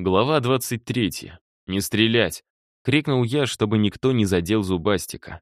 Глава 23. «Не стрелять!» — крикнул я, чтобы никто не задел зубастика.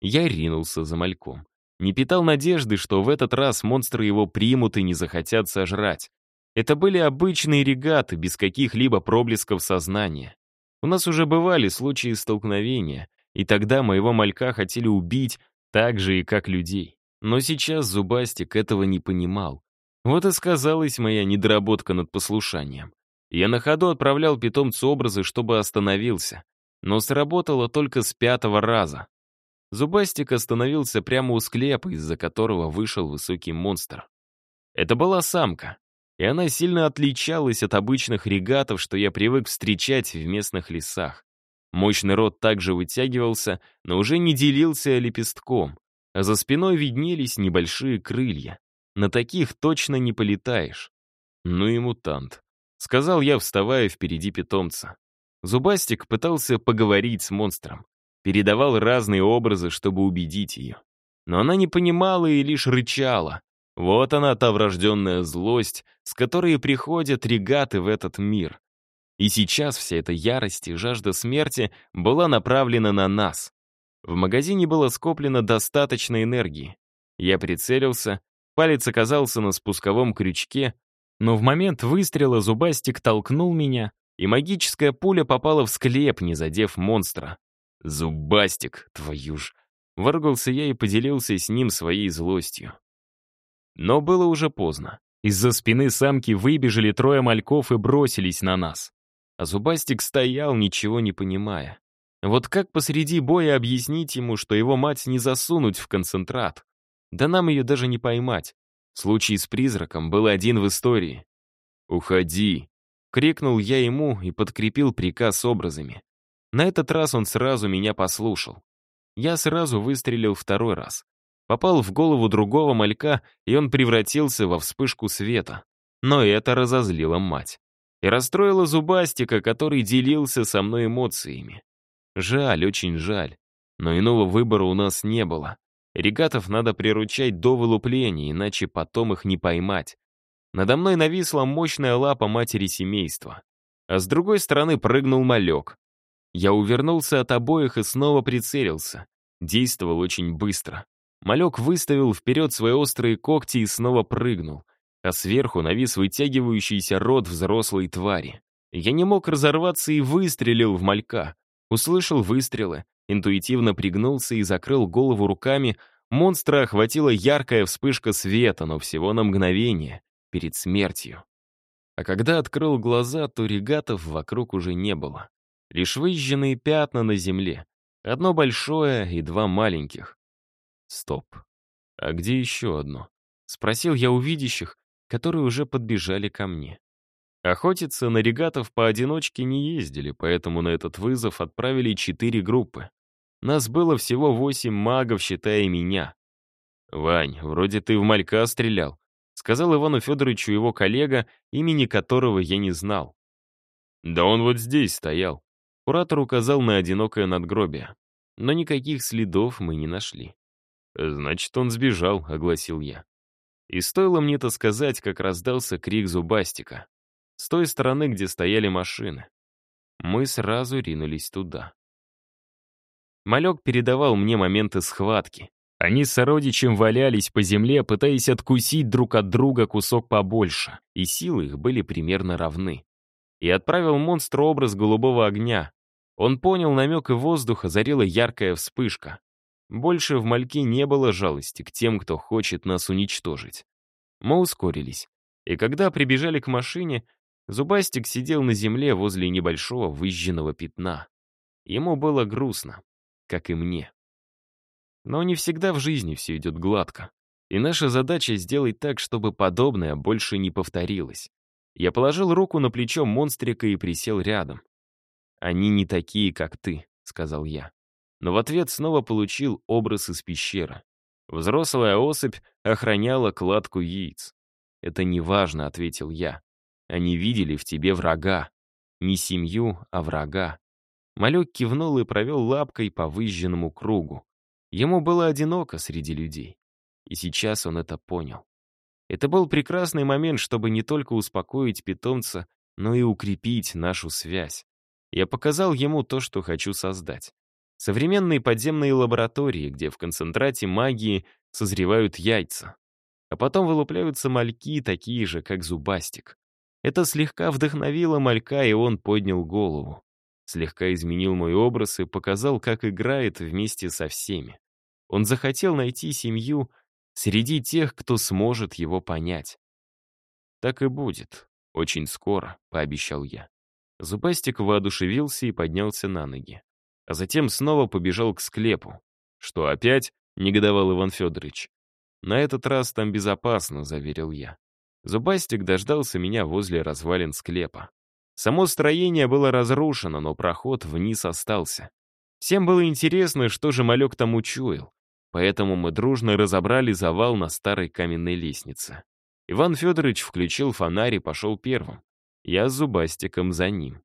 Я ринулся за мальком. Не питал надежды, что в этот раз монстры его примут и не захотят сожрать. Это были обычные регаты, без каких-либо проблесков сознания. У нас уже бывали случаи столкновения, и тогда моего малька хотели убить так же и как людей. Но сейчас Зубастик этого не понимал. Вот и сказалась моя недоработка над послушанием. Я на ходу отправлял питомцу образы, чтобы остановился. Но сработало только с пятого раза. Зубастик остановился прямо у склепа, из-за которого вышел высокий монстр. Это была самка, и она сильно отличалась от обычных регатов, что я привык встречать в местных лесах. Мощный рот также вытягивался, но уже не делился лепестком, а за спиной виднелись небольшие крылья. На таких точно не полетаешь. Ну и мутант. Сказал я, вставая впереди питомца. Зубастик пытался поговорить с монстром. Передавал разные образы, чтобы убедить ее. Но она не понимала и лишь рычала. Вот она, та врожденная злость, с которой приходят регаты в этот мир. И сейчас вся эта ярость и жажда смерти была направлена на нас. В магазине было скоплено достаточно энергии. Я прицелился, палец оказался на спусковом крючке, но в момент выстрела зубастик толкнул меня, и магическая пуля попала в склеп, не задев монстра. «Зубастик, твою ж!» Выргался я и поделился с ним своей злостью. Но было уже поздно. Из-за спины самки выбежали трое мальков и бросились на нас. А Зубастик стоял, ничего не понимая. Вот как посреди боя объяснить ему, что его мать не засунуть в концентрат? Да нам ее даже не поймать. Случай с призраком был один в истории. «Уходи!» — крикнул я ему и подкрепил приказ образами. На этот раз он сразу меня послушал. Я сразу выстрелил второй раз. Попал в голову другого малька, и он превратился во вспышку света. Но это разозлило мать. И расстроило Зубастика, который делился со мной эмоциями. Жаль, очень жаль. Но иного выбора у нас не было. Регатов надо приручать до вылупления, иначе потом их не поймать. Надо мной нависла мощная лапа матери семейства. А с другой стороны прыгнул малек. Я увернулся от обоих и снова прицелился. Действовал очень быстро. Малек выставил вперед свои острые когти и снова прыгнул. А сверху навис вытягивающийся рот взрослой твари. Я не мог разорваться и выстрелил в малька. Услышал выстрелы, интуитивно пригнулся и закрыл голову руками, монстра охватила яркая вспышка света, но всего на мгновение, перед смертью. А когда открыл глаза, то регатов вокруг уже не было. Лишь выжженные пятна на земле. Одно большое и два маленьких. Стоп. А где еще одно? Спросил я у видящих, которые уже подбежали ко мне. Охотиться на регатов поодиночке не ездили, поэтому на этот вызов отправили четыре группы. Нас было всего восемь магов, считая меня. «Вань, вроде ты в малька стрелял», — сказал Ивану Федоровичу его коллега, имени которого я не знал. «Да он вот здесь стоял». Куратор указал на одинокое надгробие. Но никаких следов мы не нашли. «Значит, он сбежал», — огласил я. И стоило мне это сказать, как раздался крик зубастика. С той стороны, где стояли машины. Мы сразу ринулись туда. Малек передавал мне моменты схватки. Они с сородичем валялись по земле, пытаясь откусить друг от друга кусок побольше, и силы их были примерно равны. И отправил монстру образ голубого огня. Он понял намек, и воздух озарила яркая вспышка. Больше в мальке не было жалости к тем, кто хочет нас уничтожить. Мы ускорились. И когда прибежали к машине, Зубастик сидел на земле возле небольшого выжженного пятна. Ему было грустно как и мне. Но не всегда в жизни все идет гладко. И наша задача сделать так, чтобы подобное больше не повторилось. Я положил руку на плечо монстрика и присел рядом. «Они не такие, как ты», — сказал я. Но в ответ снова получил образ из пещеры. Взрослая особь охраняла кладку яиц. «Это не важно», — ответил я. «Они видели в тебе врага. Не семью, а врага. Малек кивнул и провел лапкой по выжженному кругу. Ему было одиноко среди людей. И сейчас он это понял. Это был прекрасный момент, чтобы не только успокоить питомца, но и укрепить нашу связь. Я показал ему то, что хочу создать. Современные подземные лаборатории, где в концентрате магии созревают яйца. А потом вылупляются мальки, такие же, как зубастик. Это слегка вдохновило малька, и он поднял голову. Слегка изменил мой образ и показал, как играет вместе со всеми. Он захотел найти семью среди тех, кто сможет его понять. «Так и будет. Очень скоро», — пообещал я. Зубастик воодушевился и поднялся на ноги а затем снова побежал к склепу. «Что, опять?» — негодовал Иван Федорович. «На этот раз там безопасно», — заверил я. Зубастик дождался меня возле развалин склепа. Само строение было разрушено, но проход вниз остался. Всем было интересно, что же малек там учуял, поэтому мы дружно разобрали завал на старой каменной лестнице. Иван Федорович включил фонарь и пошел первым. Я с зубастиком за ним.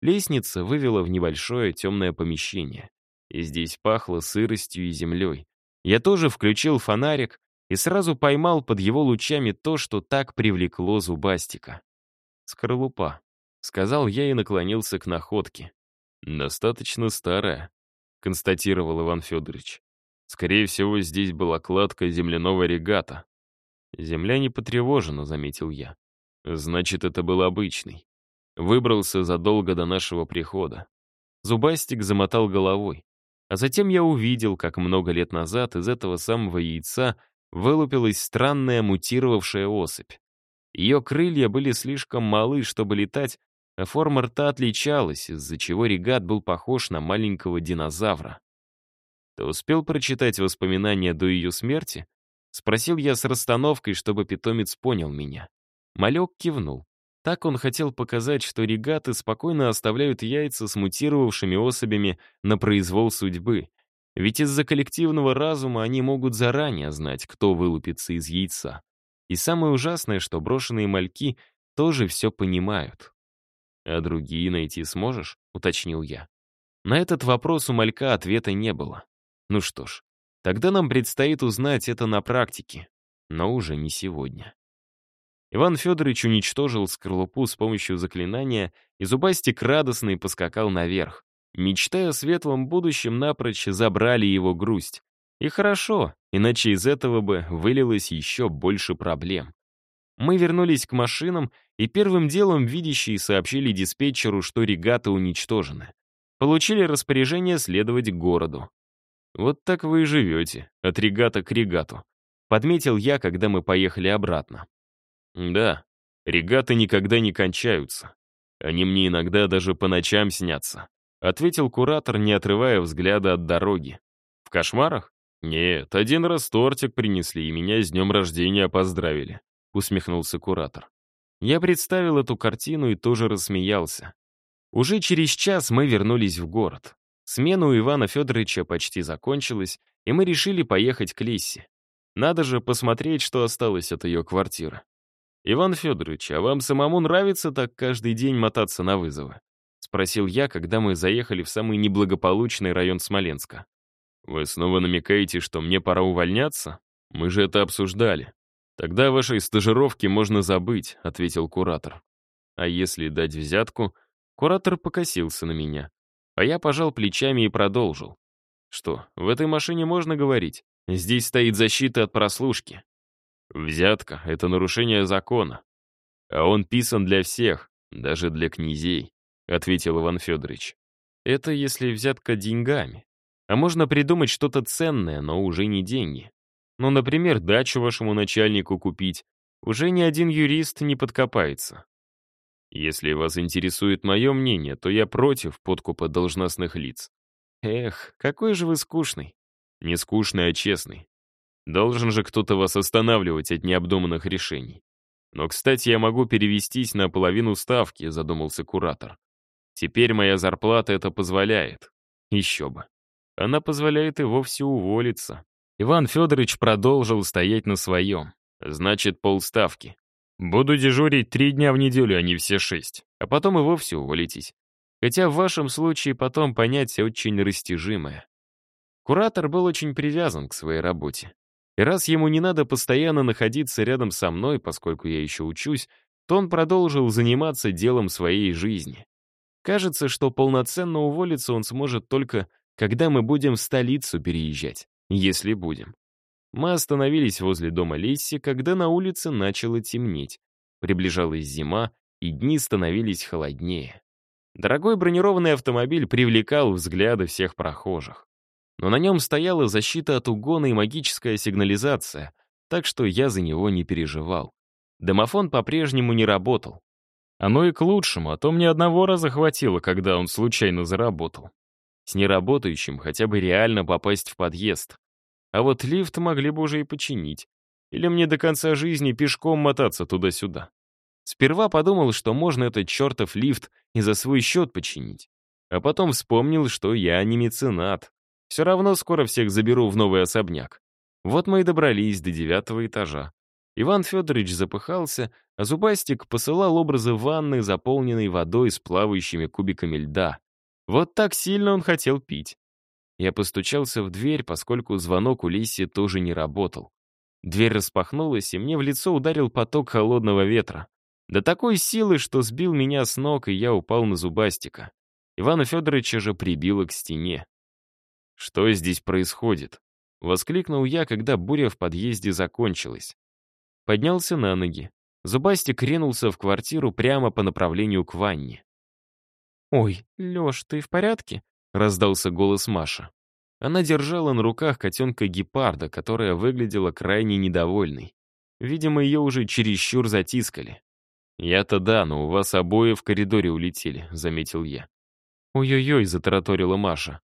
Лестница вывела в небольшое темное помещение. И здесь пахло сыростью и землей. Я тоже включил фонарик и сразу поймал под его лучами то, что так привлекло зубастика. «Скорлупа», — сказал я и наклонился к находке. «Достаточно старая», — констатировал Иван Федорович. «Скорее всего, здесь была кладка земляного регата». «Земля не потревожена», — заметил я. «Значит, это был обычный. Выбрался задолго до нашего прихода. Зубастик замотал головой. А затем я увидел, как много лет назад из этого самого яйца вылупилась странная мутировавшая особь. Ее крылья были слишком малы, чтобы летать, а форма рта отличалась, из-за чего регат был похож на маленького динозавра. «Ты успел прочитать воспоминания до ее смерти?» Спросил я с расстановкой, чтобы питомец понял меня. Малек кивнул. Так он хотел показать, что регаты спокойно оставляют яйца с мутировавшими особями на произвол судьбы. Ведь из-за коллективного разума они могут заранее знать, кто вылупится из яйца. И самое ужасное, что брошенные мальки тоже все понимают. «А другие найти сможешь?» — уточнил я. На этот вопрос у малька ответа не было. Ну что ж, тогда нам предстоит узнать это на практике, но уже не сегодня. Иван Федорович уничтожил скорлупу с помощью заклинания, и Зубастик радостный поскакал наверх. Мечтая о светлом будущем, напрочь забрали его грусть. И хорошо, иначе из этого бы вылилось еще больше проблем. Мы вернулись к машинам, и первым делом видящие сообщили диспетчеру, что регаты уничтожены. Получили распоряжение следовать к городу. «Вот так вы и живете, от регата к регату», — подметил я, когда мы поехали обратно. Да, регаты никогда не кончаются. Они мне иногда даже по ночам снятся. Ответил куратор, не отрывая взгляда от дороги. В кошмарах? Нет, один раз тортик принесли, и меня с днем рождения поздравили. Усмехнулся куратор. Я представил эту картину и тоже рассмеялся. Уже через час мы вернулись в город. Смена у Ивана Федоровича почти закончилась, и мы решили поехать к Лисе. Надо же посмотреть, что осталось от ее квартиры. «Иван Федорович, а вам самому нравится так каждый день мотаться на вызовы?» — спросил я, когда мы заехали в самый неблагополучный район Смоленска. «Вы снова намекаете, что мне пора увольняться? Мы же это обсуждали. Тогда о вашей стажировке можно забыть», — ответил куратор. «А если дать взятку?» Куратор покосился на меня. А я пожал плечами и продолжил. «Что, в этой машине можно говорить? Здесь стоит защита от прослушки. Взятка — это нарушение закона. А он писан для всех, даже для князей, — ответил Иван Федорович. Это если взятка деньгами. А можно придумать что-то ценное, но уже не деньги. Ну, например, дачу вашему начальнику купить. Уже ни один юрист не подкопается. Если вас интересует мое мнение, то я против подкупа должностных лиц. Эх, какой же вы скучный. Не скучный, а честный. Должен же кто-то вас останавливать от необдуманных решений. Но, кстати, я могу перевестись на половину ставки, задумался куратор. Теперь моя зарплата это позволяет. Еще бы. Она позволяет и вовсе уволиться. Иван Федорович продолжил стоять на своем. Значит, полставки. Буду дежурить три дня в неделю, а не все шесть. А потом и вовсе уволитесь. Хотя в вашем случае потом понятие очень растяжимое. Куратор был очень привязан к своей работе. И раз ему не надо постоянно находиться рядом со мной, поскольку я еще учусь, то он продолжил заниматься делом своей жизни. Кажется, что полноценно уволиться он сможет только, когда мы будем в столицу переезжать, если будем. Мы остановились возле дома Лесси, когда на улице начало темнеть. Приближалась зима, и дни становились холоднее. Дорогой бронированный автомобиль привлекал взгляды всех прохожих. Но на нем стояла защита от угона и магическая сигнализация, так что я за него не переживал. Домофон по-прежнему не работал. Оно и к лучшему, а то мне одного раза хватило, когда он случайно заработал. С неработающим хотя бы реально попасть в подъезд. А вот лифт могли бы уже и починить. Или мне до конца жизни пешком мотаться туда-сюда. Сперва подумал, что можно этот чертов лифт и за свой счет починить. А потом вспомнил, что я не меценат. Все равно скоро всех заберу в новый особняк. Вот мы и добрались до девятого этажа. Иван Федорович запыхался, а Зубастик посылал образы ванны, заполненной водой с плавающими кубиками льда. Вот так сильно он хотел пить. Я постучался в дверь, поскольку звонок у Лиси тоже не работал. Дверь распахнулась, и мне в лицо ударил поток холодного ветра. До такой силы, что сбил меня с ног, и я упал на Зубастика. Ивана Федоровича же прибило к стене. «Что здесь происходит?» — воскликнул я, когда буря в подъезде закончилась. Поднялся на ноги. Зубастик ринулся в квартиру прямо по направлению к ванне. «Ой, Лёш, ты в порядке?» — раздался голос Маша. Она держала на руках котенка-гепарда, которая выглядела крайне недовольной. Видимо, ее уже чересчур затискали. «Я-то да, но у вас обои в коридоре улетели», — заметил я. «Ой-ой-ой», — затараторила Маша.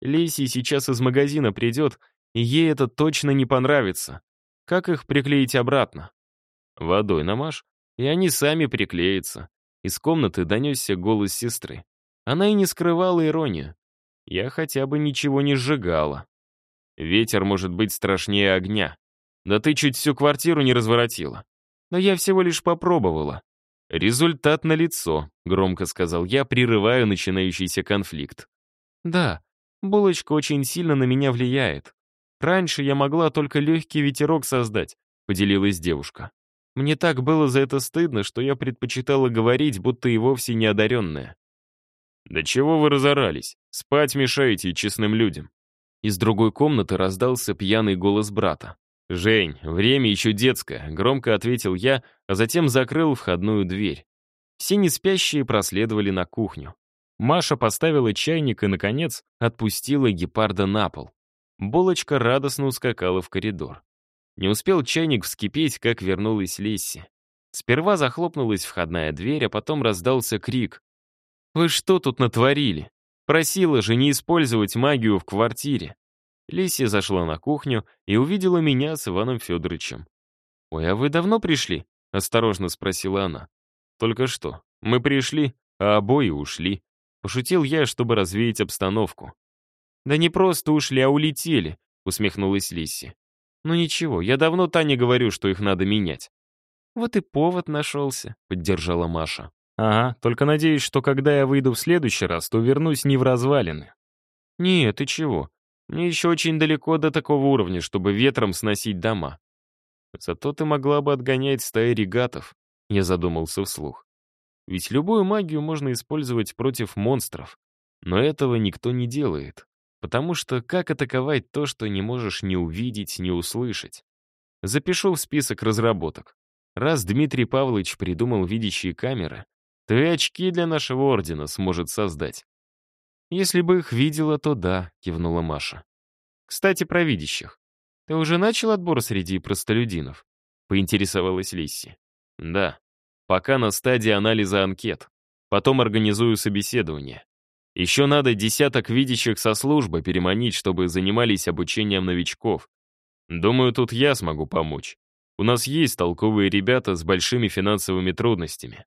«Леси сейчас из магазина придет, и ей это точно не понравится. Как их приклеить обратно? Водой намажь, и они сами приклеятся. Из комнаты донесся голос сестры. Она и не скрывала иронию. Я хотя бы ничего не сжигала. Ветер может быть страшнее огня. Да ты чуть всю квартиру не разворотила. Но я всего лишь попробовала. Результат налицо, громко сказал я, прерывая начинающийся конфликт. Да, булочка очень сильно на меня влияет. Раньше я могла только легкий ветерок создать, поделилась девушка. Мне так было за это стыдно, что я предпочитала говорить, будто и вовсе не одаренная. «Да чего вы разорались? Спать мешаете честным людям». Из другой комнаты раздался пьяный голос брата. «Жень, время еще детское», — громко ответил я, а затем закрыл входную дверь. Все неспящие проследовали на кухню. Маша поставила чайник и, наконец, отпустила гепарда на пол. Булочка радостно ускакала в коридор. Не успел чайник вскипеть, как вернулась Лесси. Сперва захлопнулась входная дверь, а потом раздался крик. «Вы что тут натворили? Просила же не использовать магию в квартире». Лесси зашла на кухню и увидела меня с Иваном Федоровичем. «Ой, а вы давно пришли?» — осторожно спросила она. «Только что. Мы пришли, а обои ушли». Пошутил я, чтобы развеять обстановку. «Да не просто ушли, а улетели», — усмехнулась Лисси. «Ну ничего, я давно Тане говорю, что их надо менять». «Вот и повод нашелся», — поддержала Маша. «Ага, только надеюсь, что когда я выйду в следующий раз, то вернусь не в развалины». «Нет, ты чего? Мне еще очень далеко до такого уровня, чтобы ветром сносить дома». «Зато ты могла бы отгонять стаи регатов», — я задумался вслух. «Ведь любую магию можно использовать против монстров, но этого никто не делает. Потому что как атаковать то, что не можешь ни увидеть, ни услышать? Запишу в список разработок. Раз Дмитрий Павлович придумал видящие камеры, то и очки для нашего ордена сможет создать. «Если бы их видела, то да», — кивнула Маша. «Кстати, про видящих. Ты уже начал отбор среди простолюдинов?» — поинтересовалась Лисси. «Да. Пока на стадии анализа анкет. Потом организую собеседование. Еще надо десяток видящих со службы переманить, чтобы занимались обучением новичков. Думаю, тут я смогу помочь. У нас есть толковые ребята с большими финансовыми трудностями.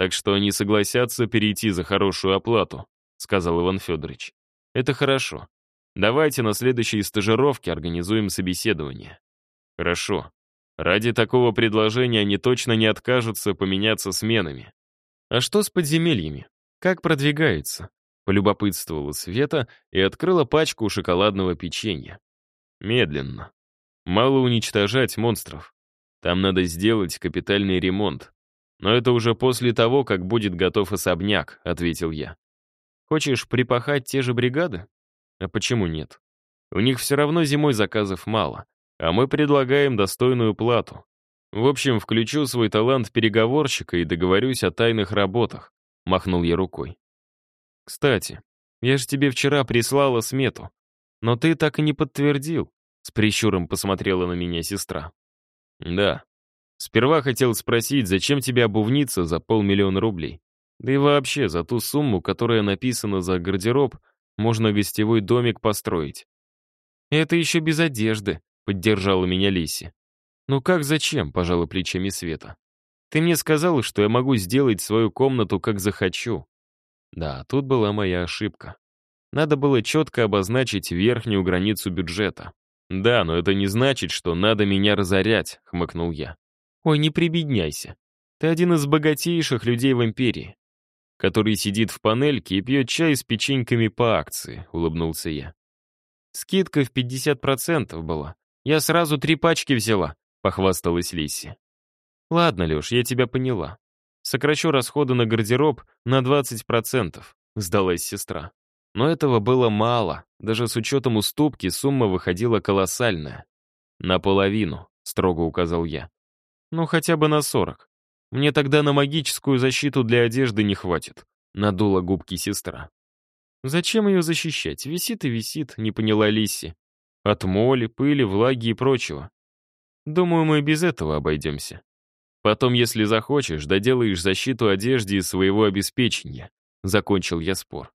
Так что они согласятся перейти за хорошую оплату, сказал Иван Федорович. Это хорошо. Давайте на следующей стажировке организуем собеседование. Хорошо. Ради такого предложения они точно не откажутся поменяться сменами. А что с подземельями? Как продвигается? Полюбопытствовала Света и открыла пачку шоколадного печенья. Медленно. Мало уничтожать монстров. Там надо сделать капитальный ремонт. «Но это уже после того, как будет готов особняк», — ответил я. «Хочешь припахать те же бригады? А почему нет? У них все равно зимой заказов мало, а мы предлагаем достойную плату. В общем, включу свой талант переговорщика и договорюсь о тайных работах», — махнул я рукой. «Кстати, я же тебе вчера прислала смету, но ты так и не подтвердил», — с прищуром посмотрела на меня сестра. «Да. Сперва хотел спросить, зачем тебе обувниться за полмиллиона рублей? Да и вообще, за ту сумму, которая написана за гардероб, можно гостевой домик построить». «Это еще без одежды», — поддержала меня Лиси. «Ну как зачем?» — пожала плечами Света. «Ты мне сказала, что я могу сделать свою комнату, как захочу». Да, тут была моя ошибка. Надо было четко обозначить верхнюю границу бюджета. «Да, но это не значит, что надо меня разорять», — хмыкнул я. «Ой, не прибедняйся. Ты один из богатейших людей в империи, который сидит в панельке и пьет чай с печеньками по акции», — улыбнулся я. «Скидка в 50% была. Я сразу три пачки взяла», — похвасталась Лисси. «Ладно, Леш, я тебя поняла. Сокращу расходы на гардероб на 20%, — сдалась сестра. Но этого было мало. Даже с учетом уступки сумма выходила колоссальная. «Наполовину», — строго указал я. «Ну, хотя бы на 40. Мне тогда на магическую защиту для одежды не хватит», — надула губки сестра. «Зачем ее защищать? Висит и висит», — не поняла Лисси. «От моли, пыли, влаги и прочего. Думаю, мы и без этого обойдемся. Потом, если захочешь, доделаешь защиту одежды и своего обеспечения», — закончил я спор.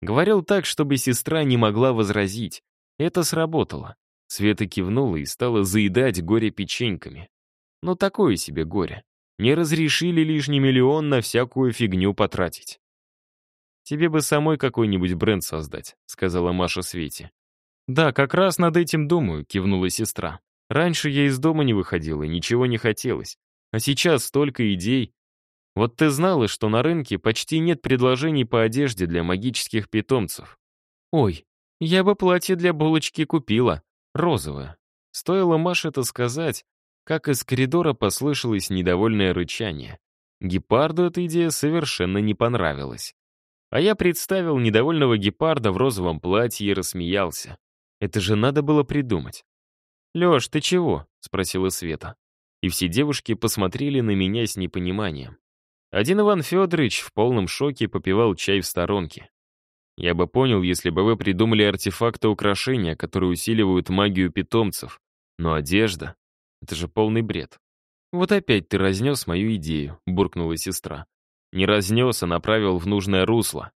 Говорил так, чтобы сестра не могла возразить. Это сработало. Света кивнула и стала заедать горе печеньками. Но такое себе горе. Не разрешили лишний миллион на всякую фигню потратить. «Тебе бы самой какой-нибудь бренд создать», — сказала Маша Свете. «Да, как раз над этим думаю», — кивнула сестра. «Раньше я из дома не выходила, ничего не хотелось. А сейчас столько идей. Вот ты знала, что на рынке почти нет предложений по одежде для магических питомцев. Ой, я бы платье для булочки купила, розовое. Стоило Маше это сказать, как из коридора послышалось недовольное рычание. Гепарду эта идея совершенно не понравилась. А я представил недовольного гепарда в розовом платье и рассмеялся. Это же надо было придумать. «Лёш, ты чего?» — спросила Света. И все девушки посмотрели на меня с непониманием. Один Иван Федорович в полном шоке попивал чай в сторонке. Я бы понял, если бы вы придумали артефакты украшения, которые усиливают магию питомцев. Но одежда — это же полный бред. «Вот опять ты разнес мою идею», — буркнула сестра. «Не разнес, а направил в нужное русло.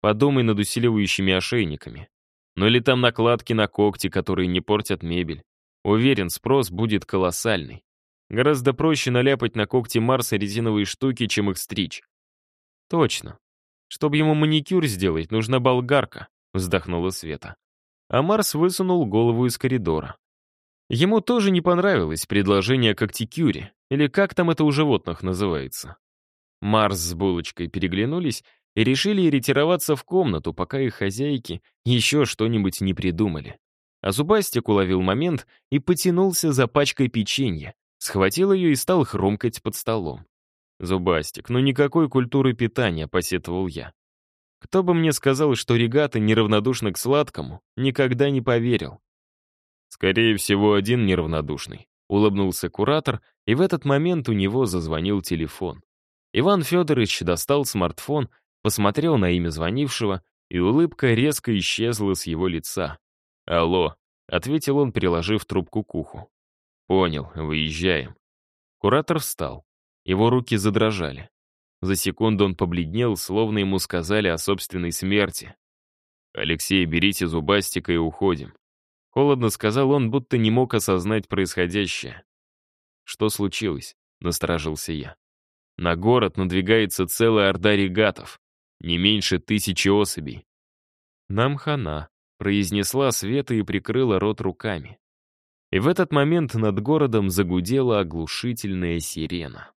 Подумай над усиливающими ошейниками. Ну или там накладки на когти, которые не портят мебель. Уверен, спрос будет колоссальный. Гораздо проще наляпать на когти Марса резиновые штуки, чем их стричь. Точно. Чтобы ему маникюр сделать, нужна болгарка, вздохнула Света. А Марс высунул голову из коридора. Ему тоже не понравилось предложение о когтикюре, или как там это у животных называется. Марс с булочкой переглянулись и решили ретироваться в комнату, пока их хозяйки еще что-нибудь не придумали. А Зубастик уловил момент и потянулся за пачкой печенья, Схватил ее и стал хрумкать под столом. «Зубастик, ну никакой культуры питания», — посетовал я. Кто бы мне сказал, что регаты неравнодушны к сладкому, никогда не поверил. Скорее всего, один неравнодушный. Улыбнулся куратор, и в этот момент у него зазвонил телефон. Иван Федорович достал смартфон, посмотрел на имя звонившего, и улыбка резко исчезла с его лица. «Алло», — ответил он, приложив трубку к уху. «Понял, выезжаем». Куратор встал. Его руки задрожали. За секунду он побледнел, словно ему сказали о собственной смерти. «Алексей, берите зубастика и уходим». Холодно сказал он, будто не мог осознать происходящее. «Что случилось?» — насторожился я. «На город надвигается целая орда регатов. Не меньше тысячи особей». «Нам хана», — произнесла Света и прикрыла рот руками. И в этот момент над городом загудела оглушительная сирена.